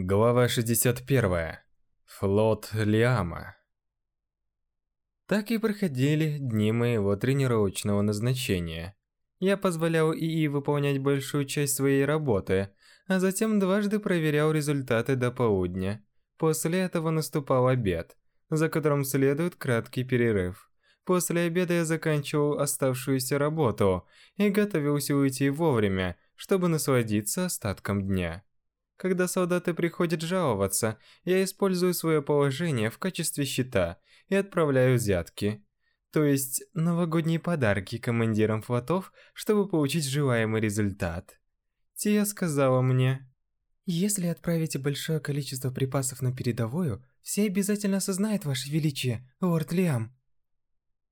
Глава 61. Флот Лиама. Так и проходили дни моего тренировочного назначения. Я позволял ИИ выполнять большую часть своей работы, а затем дважды проверял результаты до полудня. После этого наступал обед, за которым следует краткий перерыв. После обеда я заканчивал оставшуюся работу и готовился уйти вовремя, чтобы насладиться остатком дня. Когда солдаты приходят жаловаться, я использую свое положение в качестве щита и отправляю взятки. То есть новогодние подарки командирам флотов, чтобы получить желаемый результат. Тия сказала мне... Если отправите большое количество припасов на передовую, все обязательно осознают ваше величие, лорд Лиам.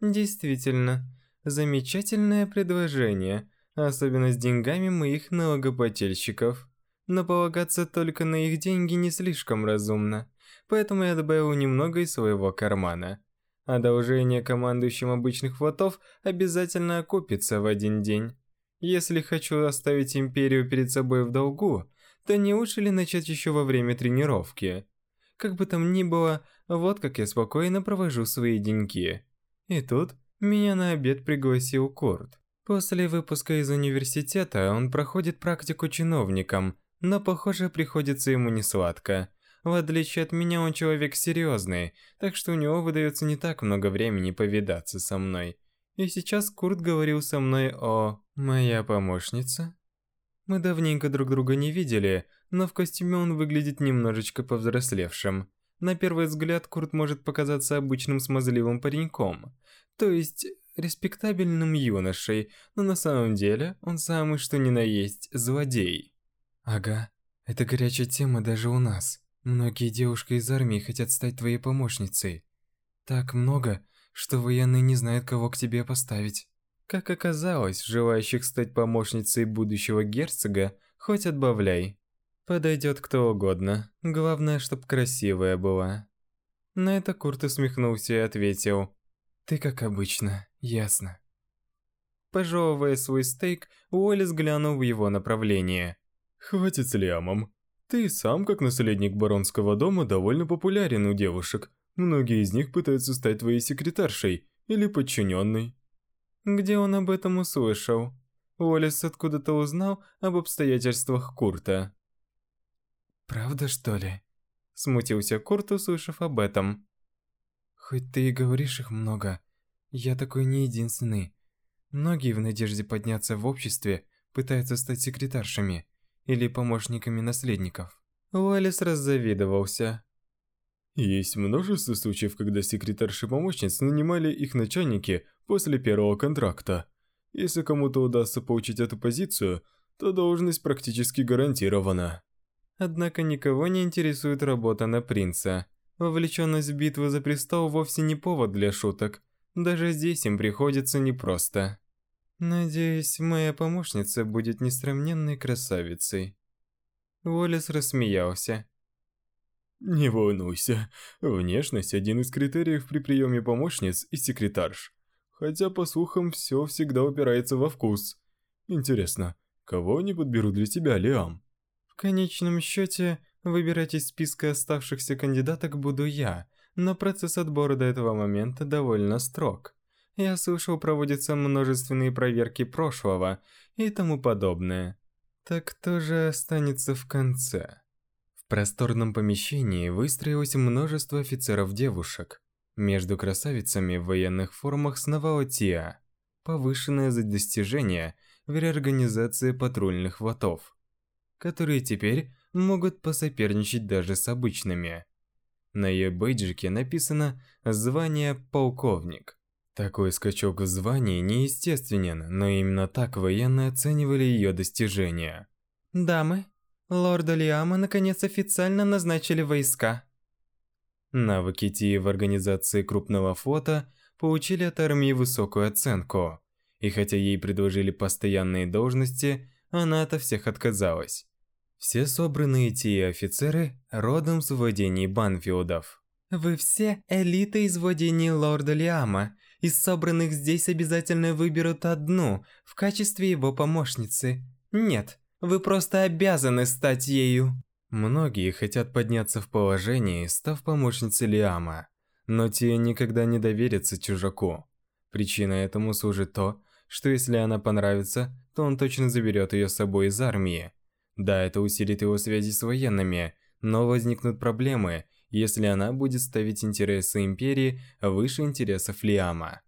Действительно, замечательное предложение, особенно с деньгами моих налогоплательщиков но полагаться только на их деньги не слишком разумно, поэтому я добавил немного из своего кармана. Одолжение командующим обычных флотов обязательно окупится в один день. Если хочу оставить Империю перед собой в долгу, то не лучше ли начать еще во время тренировки? Как бы там ни было, вот как я спокойно провожу свои деньги. И тут меня на обед пригласил Курт. После выпуска из университета он проходит практику чиновником, но, похоже, приходится ему не сладко. В отличие от меня, он человек серьезный, так что у него выдается не так много времени повидаться со мной. И сейчас Курт говорил со мной о... «Моя помощница?» Мы давненько друг друга не видели, но в костюме он выглядит немножечко повзрослевшим. На первый взгляд Курт может показаться обычным смазливым пареньком, то есть респектабельным юношей, но на самом деле он самый что ни на есть злодей. Ага, это горячая тема даже у нас. Многие девушки из армии хотят стать твоей помощницей. Так много, что военные не знают, кого к тебе поставить. Как оказалось, желающих стать помощницей будущего герцога, хоть отбавляй. Подойдет кто угодно, главное, чтоб красивая была. На это Курт усмехнулся и ответил. Ты как обычно, ясно. Пожевывая свой стейк, Уоллес глянул в его направление. Хватит с Лиамом. Ты сам, как наследник баронского дома, довольно популярен у девушек. Многие из них пытаются стать твоей секретаршей или подчиненной. Где он об этом услышал? Уоллес откуда-то узнал об обстоятельствах Курта. «Правда, что ли?» Смутился Курт, услышав об этом. «Хоть ты и говоришь их много, я такой не единственный. Многие в надежде подняться в обществе пытаются стать секретаршами или помощниками наследников. Уоллес раззавидовался. Есть множество случаев, когда секретарши помощниц нанимали их начальники после первого контракта. Если кому-то удастся получить эту позицию, то должность практически гарантирована. Однако никого не интересует работа на принца. Вовлеченность в битву за престол вовсе не повод для шуток. Даже здесь им приходится непросто. Надеюсь, моя помощница будет несравненной красавицей. Уоллес рассмеялся. Не волнуйся, внешность один из критериев при приеме помощниц и секретарш. Хотя, по слухам, все всегда упирается во вкус. Интересно, кого они подберут для тебя, Лиам? В конечном счете, выбирать из списка оставшихся кандидаток буду я, но процесс отбора до этого момента довольно строг. Я слышал, проводятся множественные проверки прошлого и тому подобное. Так кто же останется в конце? В просторном помещении выстроилось множество офицеров-девушек. Между красавицами в военных формах сновала Тиа, повышенная за достижения в реорганизации патрульных ватов, которые теперь могут посоперничать даже с обычными. На ее бейджике написано «Звание полковник». Такой скачок в звании неестественен, но именно так военные оценивали ее достижения. «Дамы, лорда Лиама наконец официально назначили войска». Навыки Тии в организации крупного флота получили от армии высокую оценку. И хотя ей предложили постоянные должности, она от всех отказалась. Все собранные Тии офицеры родом с владений Банфилдов. «Вы все элита из владений лорда Лиама из собранных здесь обязательно выберут одну в качестве его помощницы. Нет, вы просто обязаны стать ею. Многие хотят подняться в положении, став помощницей Лиама, но те никогда не доверятся чужаку. Причина этому служит то, что если она понравится, то он точно заберет ее с собой из армии. Да, это усилит его связи с военными, но возникнут проблемы, если она будет ставить интересы Империи выше интересов Лиама.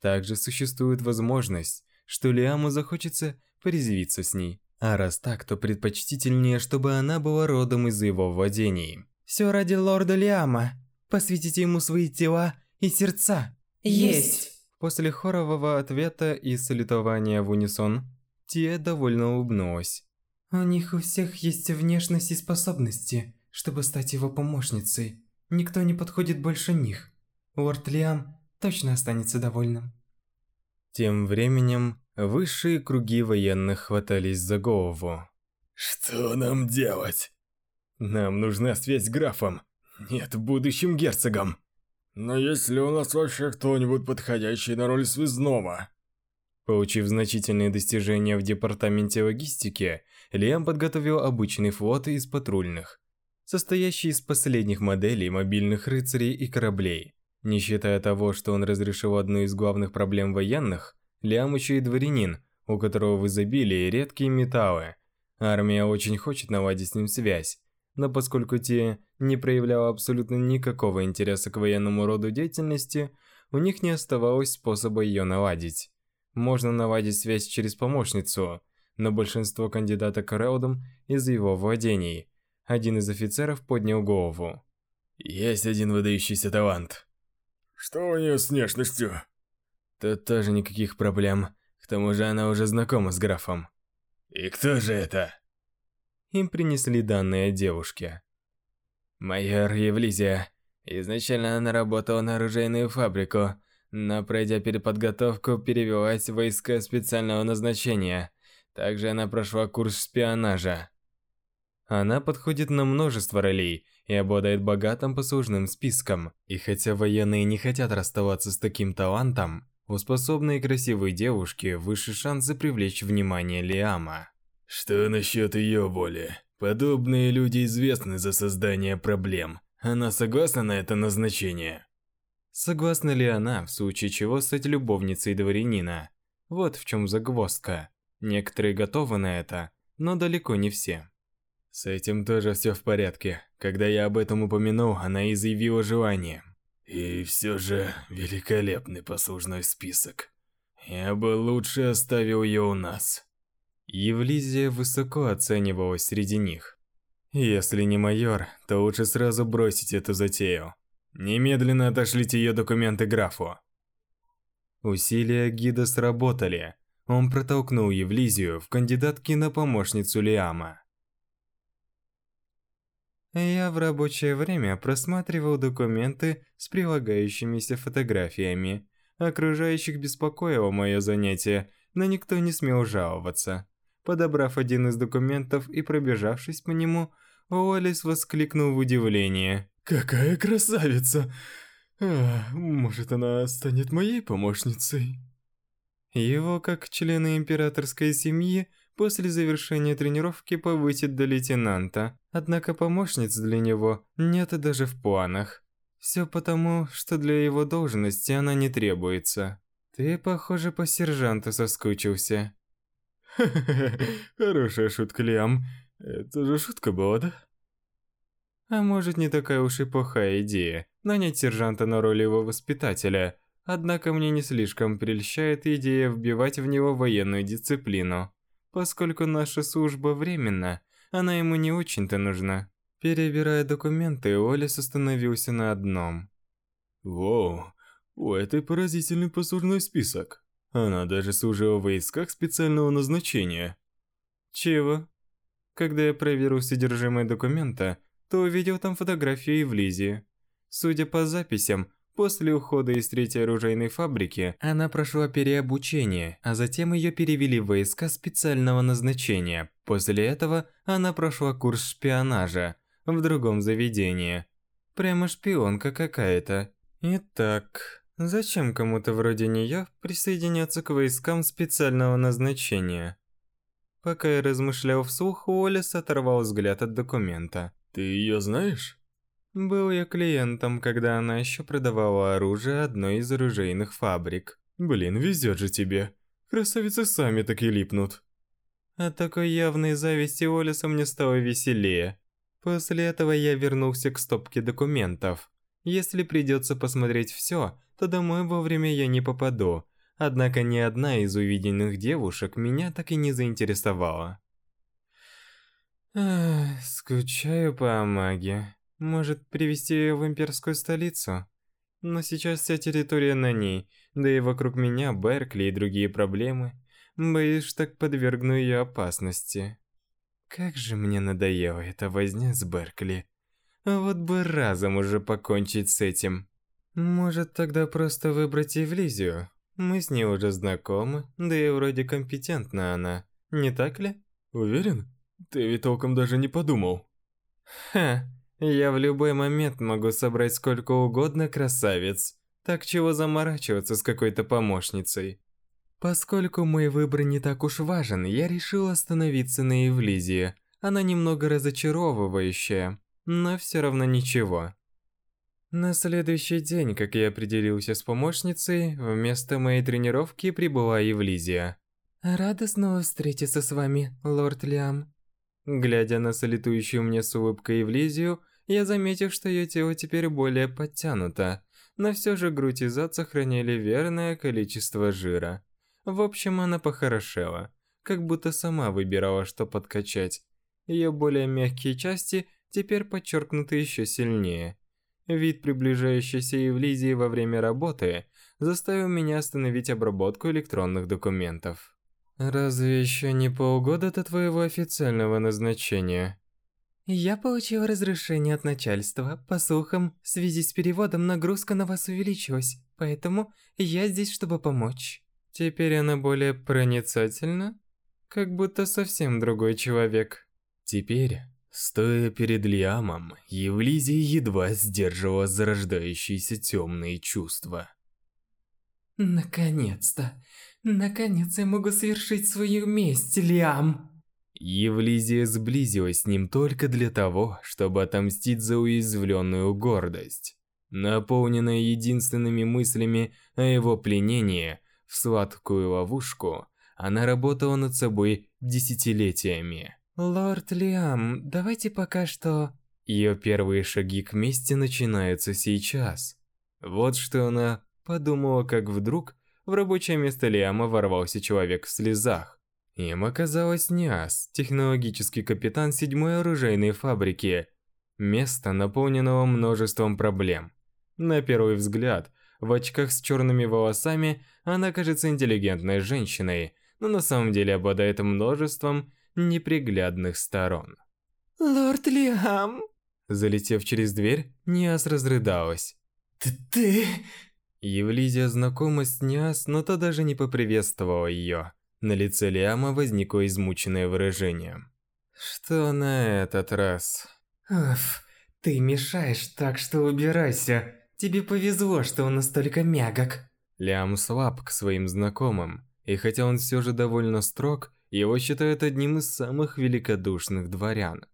Также существует возможность, что Лиаму захочется порезвиться с ней. А раз так, то предпочтительнее, чтобы она была родом из его владений. Все ради лорда Лиама. Посвятите ему свои тела и сердца. Есть! После хорового ответа и салютования в унисон, Тия довольно улыбнулась. У них у всех есть внешность и способности, чтобы стать его помощницей. Никто не подходит больше них. Лорд Лиам точно останется довольным. Тем временем, высшие круги военных хватались за голову. Что нам делать? Нам нужна связь с графом. Нет, будущим герцогом. Но есть ли у нас вообще кто-нибудь подходящий на роль связного? Получив значительные достижения в департаменте логистики, Лиам подготовил обычный флот из патрульных, состоящий из последних моделей мобильных рыцарей и кораблей. Не считая того, что он разрешил одну из главных проблем военных, Лиам еще и дворянин, у которого в изобилии редкие металлы. Армия очень хочет наладить с ним связь, но поскольку те не проявляла абсолютно никакого интереса к военному роду деятельности, у них не оставалось способа ее наладить. Можно наладить связь через помощницу, но большинство кандидаток к Реудам из его владений. Один из офицеров поднял голову. Есть один выдающийся талант. Что у нее с внешностью? Тут тоже никаких проблем. К тому же она уже знакома с графом. И кто же это? Им принесли данные о девушке. Майор Евлизия. Изначально она работала на оружейную фабрику, но пройдя переподготовку, перевелась в войска специального назначения. Также она прошла курс шпионажа. Она подходит на множество ролей и обладает богатым послужным списком. И хотя военные не хотят расставаться с таким талантом, у способной и красивой девушки выше шансы привлечь внимание Лиама. Что насчет ее воли? Подобные люди известны за создание проблем. Она согласна на это назначение? Согласна ли она, в случае чего, стать любовницей дворянина? Вот в чем загвоздка. Некоторые готовы на это, но далеко не все. С этим тоже все в порядке. Когда я об этом упомянул, она и заявила желание. И все же великолепный послужной список. Я бы лучше оставил ее у нас. Евлизия высоко оценивалась среди них. Если не майор, то лучше сразу бросить эту затею. Немедленно отошлите ее документы графу. Усилия гида сработали. Он протолкнул Евлизию в кандидатки на помощницу Лиама. Я в рабочее время просматривал документы с прилагающимися фотографиями. Окружающих беспокоило мое занятие, но никто не смел жаловаться. Подобрав один из документов и пробежавшись по нему, Уоллес воскликнул в удивлении. «Какая красавица! А, может, она станет моей помощницей?» Его, как члена императорской семьи, после завершения тренировки повысит до лейтенанта. Однако помощниц для него нет даже в планах. Все потому, что для его должности она не требуется. Ты, похоже, по сержанту соскучился. Хорошая шутка, Лиам. Это же шутка была, да? А может, не такая уж и плохая идея нанять сержанта на роль его воспитателя. Однако мне не слишком прельщает идея вбивать в него военную дисциплину. Поскольку наша служба временна, она ему не очень-то нужна. Перебирая документы, Олес остановился на одном. Воу, у этой поразительный послужной список. Она даже служила в войсках специального назначения. Чего? Когда я проверил содержимое документа, то увидел там фотографии Евлизии. Судя по записям, после ухода из третьей оружейной фабрики, она прошла переобучение, а затем ее перевели в войска специального назначения. После этого она прошла курс шпионажа в другом заведении. Прямо шпионка какая-то. Итак, Зачем кому-то вроде нее присоединяться к войскам специального назначения? Пока я размышлял вслух, Уоллес оторвал взгляд от документа. «Ты ее знаешь?» Был я клиентом, когда она еще продавала оружие одной из оружейных фабрик. Блин, везет же тебе. Красавицы сами так и липнут. От такой явной зависти Уоллеса мне стало веселее. После этого я вернулся к стопке документов. Если придется посмотреть все, то домой вовремя я не попаду. Однако ни одна из увиденных девушек меня так и не заинтересовала. Ах, скучаю по Амаге. Может, привезти ее в имперскую столицу? Но сейчас вся территория на ней, да и вокруг меня Беркли и другие проблемы. Боюсь, так подвергну ее опасности. Как же мне надоела эта возня с Беркли. Вот бы разом уже покончить с этим. Может, тогда просто выбрать Евлизию? Мы с ней уже знакомы, да и вроде компетентна она. Не так ли? Уверен? Ты ведь толком даже не подумал. Ха, я в любой момент могу собрать сколько угодно красавиц. Так чего заморачиваться с какой-то помощницей? Поскольку мой выбор не так уж важен, я решил остановиться на Евлизии. Она немного разочаровывающая, но все равно ничего. На следующий день, как я определился с помощницей, вместо моей тренировки прибыла Евлизия. «Рада снова встретиться с вами, лорд Лиам», Глядя на салютующую мне с улыбкой Евлизию, я заметил, что ее тело теперь более подтянуто, но все же грудь и зад сохраняли верное количество жира. В общем, она похорошела, как будто сама выбирала, что подкачать. Ее более мягкие части теперь подчеркнуты еще сильнее. Вид приближающейся Евлизии во время работы заставил меня остановить обработку электронных документов. Разве еще не полгода до твоего официального назначения? Я получила разрешение от начальства. По слухам, в связи с переводом нагрузка на вас увеличилась, поэтому я здесь, чтобы помочь. Теперь она более проницательна? Как будто совсем другой человек. Теперь, стоя перед Лиамом, Евлизия едва сдерживала зарождающиеся темные чувства. Наконец-то! Наконец я могу совершить свою месть, Лиам. Евлизия сблизилась с ним только для того, чтобы отомстить за уязвленную гордость. Наполненная единственными мыслями о его пленении в сладкую ловушку, она работала над собой десятилетиями. «Лорд Лиам, давайте пока что...» Ее первые шаги к мести начинаются сейчас. Вот что она подумала, как вдруг в рабочее место Лиама ворвался человек в слезах. Им оказалось Ниас, технологический капитан седьмой оружейной фабрики. Место, наполненного множеством проблем. На первый взгляд, в очках с черными волосами она кажется интеллигентной женщиной, но на самом деле обладает множеством неприглядных сторон. «Лорд Лиам!» Залетев через дверь, Ниас разрыдалась. «Ты... ты... Евлизия знакома с Ниас, но та даже не поприветствовала ее. На лице Лиама возникло измученное выражение. Что на этот раз? Уф, ты мешаешь, так что убирайся. Тебе повезло, что он настолько мягок. Лиам слаб к своим знакомым, и хотя он все же довольно строг, его считают одним из самых великодушных дворян.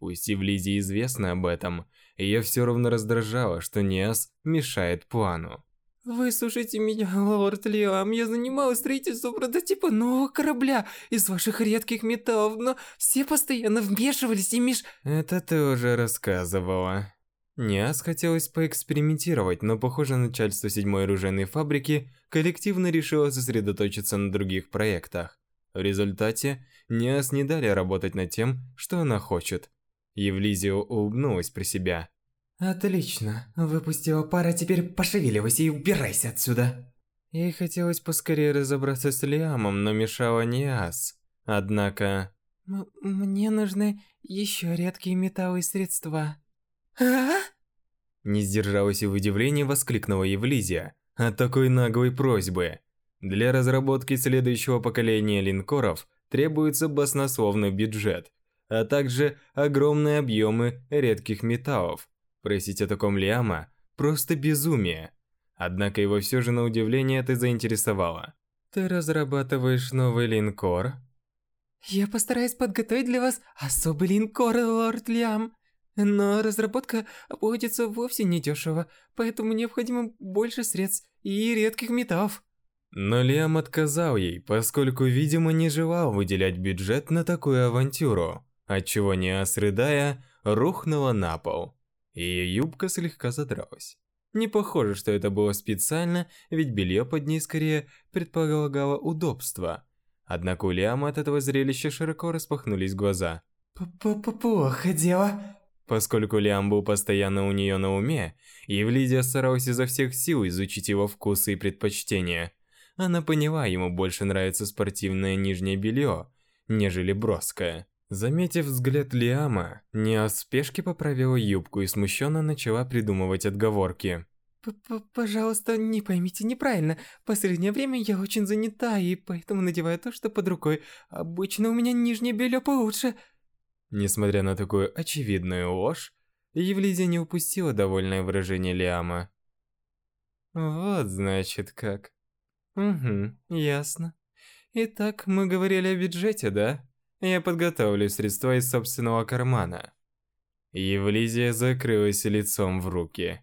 Пусть Евлизии известно об этом, ее все равно раздражало, что Ниас мешает плану. «Выслушайте меня, лорд Лиам, я занималась строительством прототипа нового корабля из ваших редких металлов, но все постоянно вмешивались и меш...» «Это ты уже рассказывала». Ниас хотелось поэкспериментировать, но, похоже, начальство седьмой оружейной фабрики коллективно решило сосредоточиться на других проектах. В результате, Ниас не дали работать над тем, что она хочет. Евлизио улыбнулась про себя. Отлично. Выпустила пара, теперь пошевеливайся и убирайся отсюда. Ей хотелось поскорее разобраться с Лиамом, но мешала Ниас. Однако... М мне нужны еще редкие металлы и средства. А? Не сдержалась и в удивлении воскликнула Евлизия от такой наглой просьбы. Для разработки следующего поколения линкоров требуется баснословный бюджет, а также огромные объемы редких металлов. Просить о таком Лиама – просто безумие. Однако его все же на удивление это заинтересовало. «Ты разрабатываешь новый линкор?» Я постараюсь подготовить для вас особый линкор, лорд Лиам. Но разработка обходится вовсе не дешево, поэтому необходимо больше средств и редких металлов. Но Лиам отказал ей, поскольку, видимо, не желал выделять бюджет на такую авантюру, отчего Ниас, рыдая, рухнула на пол. Ее юбка слегка задралась. Не похоже, что это было специально, ведь белье под ней скорее предполагало удобство. Однако у Лиама от этого зрелища широко распахнулись глаза. «Плохо дело». Поскольку Лиам был постоянно у нее на уме, Евлидия старалась изо всех сил изучить его вкусы и предпочтения. Она поняла, ему больше нравится спортивное нижнее белье, нежели броское. Заметив взгляд Лиама, Неа в спешке поправила юбку и смущенно начала придумывать отговорки. П -п «Пожалуйста, не поймите неправильно. В последнее время я очень занята, и поэтому надеваю то, что под рукой. Обычно у меня нижнее белье получше». Несмотря на такую очевидную ложь, Евлизия не упустила довольное выражение Лиама. «Вот, значит, как. Угу, ясно. Итак, мы говорили о бюджете, да?» Я подготовлю средства из собственного кармана. Евлизия закрылась лицом в руки.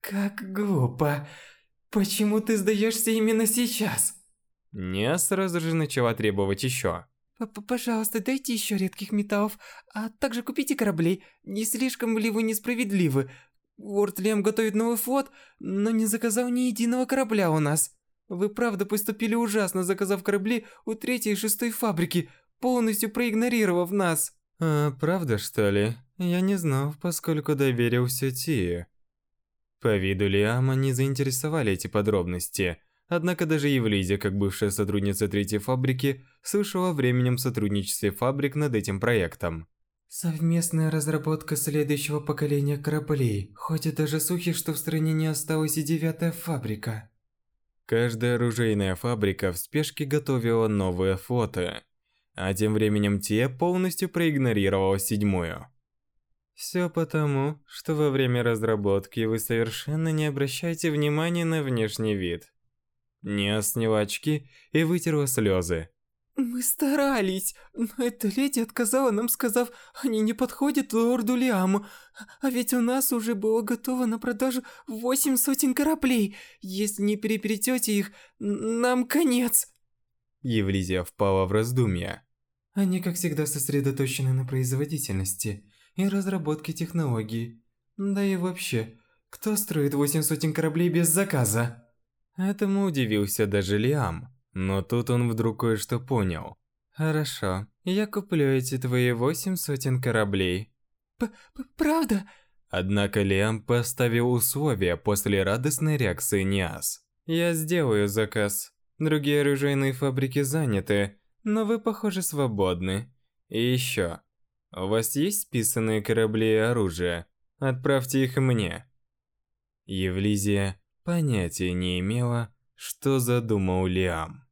Как глупо. Почему ты сдаешься именно сейчас? Не сразу же начала требовать еще. П Пожалуйста, дайте еще редких металлов, а также купите кораблей. Не слишком ли вы несправедливы? Уорд Лем готовит новый флот, но не заказал ни единого корабля у нас. Вы правда поступили ужасно, заказав корабли у третьей и шестой фабрики полностью проигнорировав нас. А, правда, что ли? Я не знал, поскольку доверился Тие. По виду Лиама не заинтересовали эти подробности. Однако даже Евлизия, как бывшая сотрудница третьей фабрики, слышала о временем сотрудничестве фабрик над этим проектом. Совместная разработка следующего поколения кораблей. Ходят даже слухи, что в стране не осталась и девятая фабрика. Каждая оружейная фабрика в спешке готовила новые фото а тем временем те полностью проигнорировал седьмую. Все потому, что во время разработки вы совершенно не обращаете внимания на внешний вид. Не сняла очки и вытерла слезы. Мы старались, но эта леди отказала нам, сказав, они не подходят лорду Лиаму. А ведь у нас уже было готово на продажу восемь сотен кораблей. Если не переперетете их, нам конец. Евлизия впала в раздумья. Они, как всегда, сосредоточены на производительности и разработке технологий. Да и вообще, кто строит восемь сотен кораблей без заказа? Этому удивился даже Лиам, но тут он вдруг кое-что понял. Хорошо, я куплю эти твои восемь сотен кораблей. П -п Правда? Однако Лиам поставил условия после радостной реакции Ниас. Я сделаю заказ. Другие оружейные фабрики заняты, но вы, похоже, свободны. И еще. У вас есть списанные корабли и оружие? Отправьте их мне. Евлизия понятия не имела, что задумал Лиам.